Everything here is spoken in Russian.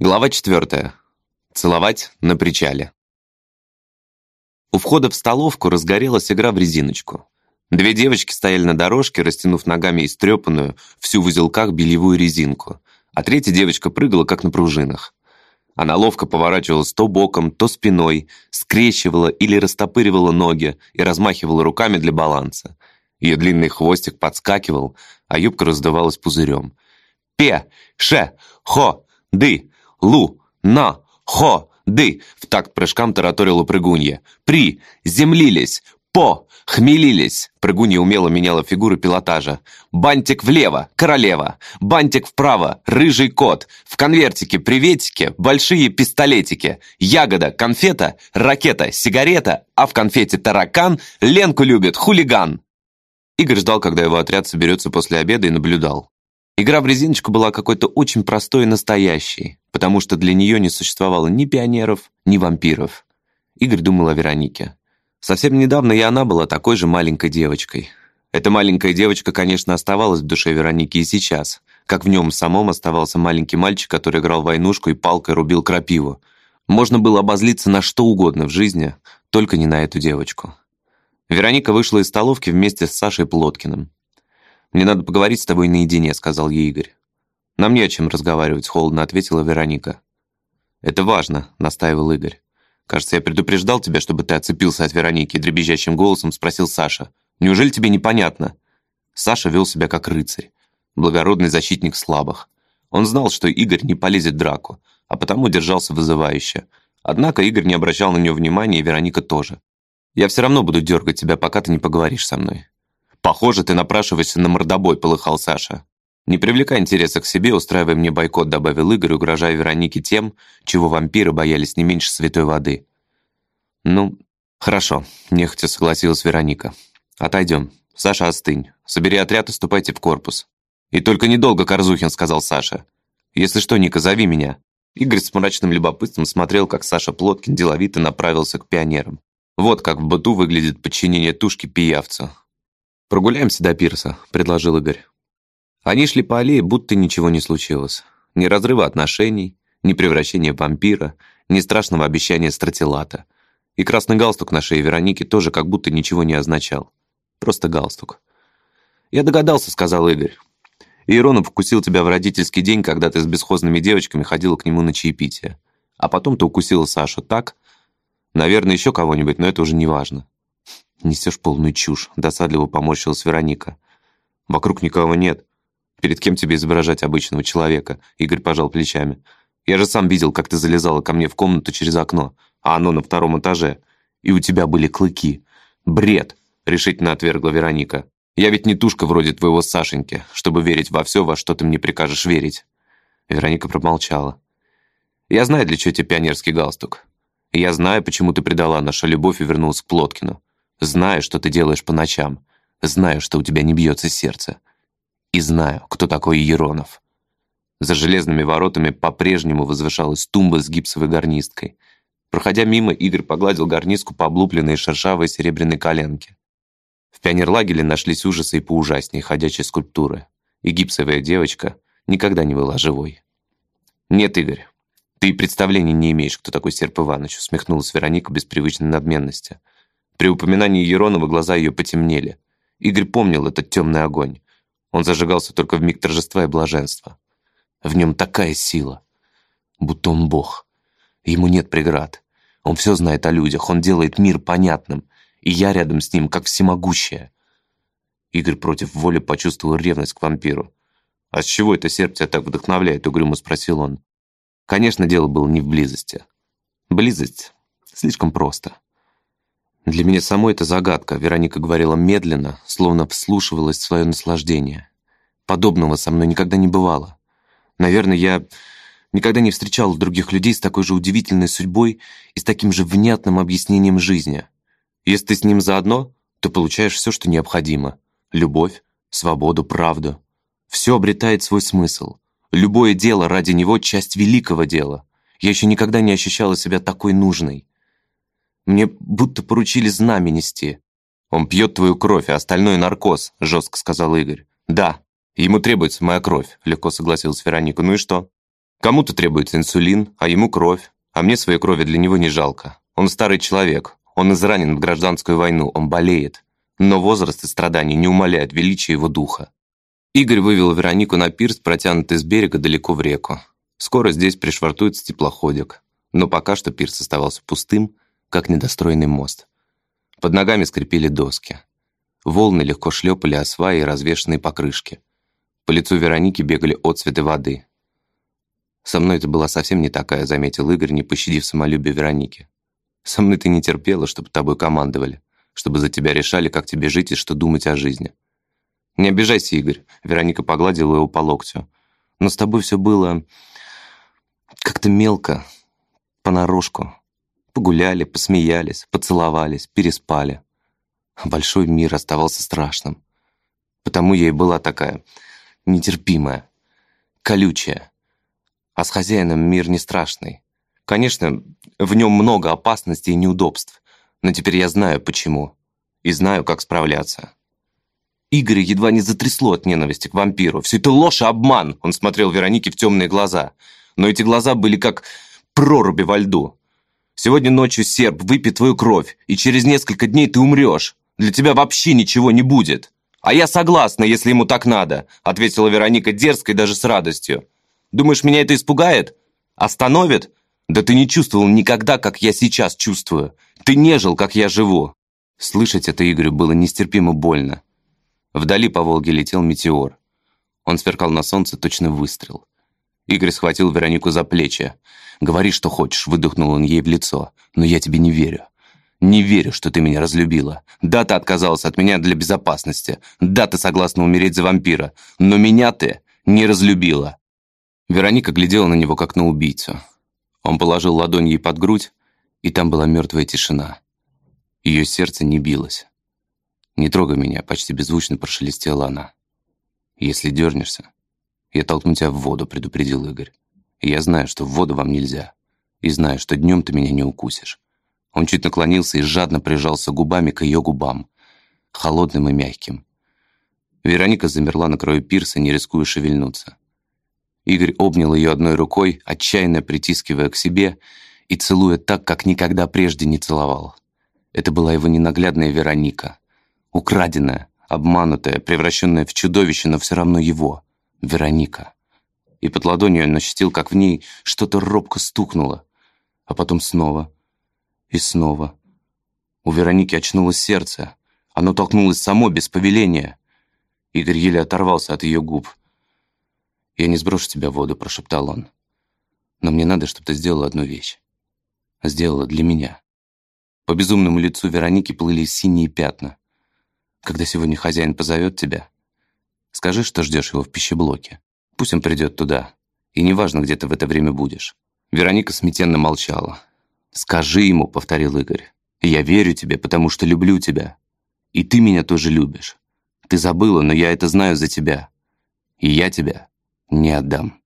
Глава четвертая. Целовать на причале. У входа в столовку разгорелась игра в резиночку. Две девочки стояли на дорожке, растянув ногами истрепанную, всю в узелках бельевую резинку, а третья девочка прыгала, как на пружинах. Она ловко поворачивалась то боком, то спиной, скрещивала или растопыривала ноги и размахивала руками для баланса. Ее длинный хвостик подскакивал, а юбка раздавалась пузырем. «Пе! Ше! Хо! Ды! Лу! На! Хо! Ды!» В такт прыжкам тараторила прыгунья. «При! Землились! По! Хмелились!» Прыгунья умело меняла фигуры пилотажа. «Бантик влево! Королева! Бантик вправо! Рыжий кот! В конвертике, приветике, большие пистолетики! Ягода, конфета, ракета, сигарета, а в конфете таракан, Ленку любит, хулиган!» Игорь ждал, когда его отряд соберется после обеда и наблюдал. Игра в резиночку была какой-то очень простой и настоящей, потому что для нее не существовало ни пионеров, ни вампиров. Игорь думал о Веронике. Совсем недавно и она была такой же маленькой девочкой. Эта маленькая девочка, конечно, оставалась в душе Вероники и сейчас, как в нем самом оставался маленький мальчик, который играл в войнушку и палкой рубил крапиву. Можно было обозлиться на что угодно в жизни, только не на эту девочку. Вероника вышла из столовки вместе с Сашей Плоткиным. «Мне надо поговорить с тобой наедине», — сказал ей Игорь. «Нам не о чем разговаривать», — холодно ответила Вероника. «Это важно», — настаивал Игорь. «Кажется, я предупреждал тебя, чтобы ты отцепился от Вероники», — дребезжащим голосом спросил Саша. «Неужели тебе непонятно?» Саша вел себя как рыцарь, благородный защитник слабых. Он знал, что Игорь не полезет в драку, а потому держался вызывающе. Однако Игорь не обращал на него внимания, и Вероника тоже. «Я все равно буду дергать тебя, пока ты не поговоришь со мной. «Похоже, ты напрашиваешься на мордобой», — полыхал Саша. «Не привлекай интереса к себе, устраивай мне бойкот», — добавил Игорь, угрожая Веронике тем, чего вампиры боялись не меньше святой воды. «Ну, хорошо», — нехотя согласилась Вероника. «Отойдем. Саша, остынь. Собери отряд и ступайте в корпус». «И только недолго, Корзухин», — сказал Саша. «Если что, Ника, зови меня». Игорь с мрачным любопытством смотрел, как Саша Плоткин деловито направился к пионерам. Вот как в быту выглядит подчинение тушки пиявцу. «Прогуляемся до пирса», — предложил Игорь. Они шли по аллее, будто ничего не случилось. Ни разрыва отношений, ни превращения вампира, ни страшного обещания стратилата. И красный галстук на шее Вероники тоже как будто ничего не означал. Просто галстук. «Я догадался», — сказал Игорь. «Иеронов вкусил тебя в родительский день, когда ты с бесхозными девочками ходила к нему на чаепитие. А потом ты укусила Сашу так? Наверное, еще кого-нибудь, но это уже не важно. «Несешь полную чушь», — досадливо поморщилась Вероника. «Вокруг никого нет. Перед кем тебе изображать обычного человека?» Игорь пожал плечами. «Я же сам видел, как ты залезала ко мне в комнату через окно, а оно на втором этаже. И у тебя были клыки. Бред!» — решительно отвергла Вероника. «Я ведь не тушка вроде твоего Сашеньки, чтобы верить во все, во что ты мне прикажешь верить». Вероника промолчала. «Я знаю, для чего тебе пионерский галстук. Я знаю, почему ты предала нашу любовь и вернулась к Плоткину. Знаю, что ты делаешь по ночам. Знаю, что у тебя не бьется сердце. И знаю, кто такой Еронов. За железными воротами по-прежнему возвышалась тумба с гипсовой гарнисткой. Проходя мимо, Игорь погладил гарнистку по облупленной шершавой серебряной коленке. В пионерлагере нашлись ужасы и поужаснее ходячей скульптуры. И гипсовая девочка никогда не была живой. «Нет, Игорь, ты представления не имеешь, кто такой Серп Иванович», усмехнулась Вероника без привычной надменности. При упоминании Еронова глаза ее потемнели. Игорь помнил этот темный огонь. Он зажигался только в миг торжества и блаженства. В нем такая сила, будто он бог. Ему нет преград. Он все знает о людях, он делает мир понятным, и я рядом с ним, как всемогущая. Игорь против воли почувствовал ревность к вампиру. «А с чего это сердце так вдохновляет?» — угрюмо спросил он. Конечно, дело было не в близости. Близость слишком просто. Для меня самой это загадка, Вероника говорила медленно, словно вслушивалась в свое наслаждение. Подобного со мной никогда не бывало. Наверное, я никогда не встречал других людей с такой же удивительной судьбой и с таким же внятным объяснением жизни. Если ты с ним заодно, то получаешь все, что необходимо. Любовь, свободу, правду. Все обретает свой смысл. Любое дело ради него — часть великого дела. Я еще никогда не ощущала себя такой нужной. Мне будто поручили знамя нести. Он пьет твою кровь, а остальное наркоз, жестко сказал Игорь. Да, ему требуется моя кровь, легко согласилась Вероника. Ну и что? Кому-то требуется инсулин, а ему кровь, а мне своей крови для него не жалко. Он старый человек, он изранен в гражданскую войну, он болеет. Но возраст и страдания не умаляют величия его духа. Игорь вывел Веронику на пирс, протянутый с берега далеко в реку. Скоро здесь пришвартуется теплоходик. Но пока что пирс оставался пустым, как недостроенный мост. Под ногами скрипели доски. Волны легко шлепали о сваи и развешенные покрышки. По лицу Вероники бегали отцветы воды. «Со мной ты была совсем не такая», — заметил Игорь, не пощадив самолюбие Вероники. «Со мной ты не терпела, чтобы тобой командовали, чтобы за тебя решали, как тебе жить и что думать о жизни». «Не обижайся, Игорь», — Вероника погладила его по локтю. «Но с тобой все было как-то мелко, понарошку. Погуляли, посмеялись, поцеловались, переспали. Большой мир оставался страшным. Потому я и была такая нетерпимая, колючая. А с хозяином мир не страшный. Конечно, в нем много опасностей и неудобств, но теперь я знаю, почему. И знаю, как справляться. Игоря едва не затрясло от ненависти к вампиру. Все это ложь и обман, он смотрел Веронике в темные глаза. Но эти глаза были как проруби во льду. Сегодня ночью серб выпьет твою кровь, и через несколько дней ты умрешь. Для тебя вообще ничего не будет. А я согласна, если ему так надо, ответила Вероника дерзко и даже с радостью. Думаешь, меня это испугает? Остановит? Да ты не чувствовал никогда, как я сейчас чувствую. Ты не жил, как я живу. Слышать это Игорю было нестерпимо больно. Вдали по Волге летел метеор. Он сверкал на солнце точно выстрел. Игорь схватил Веронику за плечи. «Говори, что хочешь», — выдохнул он ей в лицо. «Но я тебе не верю. Не верю, что ты меня разлюбила. Да, ты отказалась от меня для безопасности. Да, ты согласна умереть за вампира. Но меня ты не разлюбила». Вероника глядела на него, как на убийцу. Он положил ладонь ей под грудь, и там была мертвая тишина. Ее сердце не билось. «Не трогай меня», — почти беззвучно прошелестела она. «Если дернешься, я толкну тебя в воду», — предупредил Игорь. «Я знаю, что в воду вам нельзя. И знаю, что днем ты меня не укусишь». Он чуть наклонился и жадно прижался губами к ее губам, холодным и мягким. Вероника замерла на краю пирса, не рискуя шевельнуться. Игорь обнял ее одной рукой, отчаянно притискивая к себе и целуя так, как никогда прежде не целовал. Это была его ненаглядная Вероника. Украденная, обманутая, превращенная в чудовище, но все равно его. Вероника. И под ладонью он ощутил, как в ней что-то робко стукнуло. А потом снова. И снова. У Вероники очнулось сердце. Оно толкнулось само, без повеления. Игорь еле оторвался от ее губ. «Я не сброшу тебя в воду», — прошептал он. «Но мне надо, чтобы ты сделала одну вещь. Сделала для меня». По безумному лицу Вероники плыли синие пятна. «Когда сегодня хозяин позовет тебя, Скажи, что ждешь его в пищеблоке. Пусть он придет туда. И неважно, где ты в это время будешь». Вероника смятенно молчала. «Скажи ему», — повторил Игорь. «Я верю тебе, потому что люблю тебя. И ты меня тоже любишь. Ты забыла, но я это знаю за тебя. И я тебя не отдам».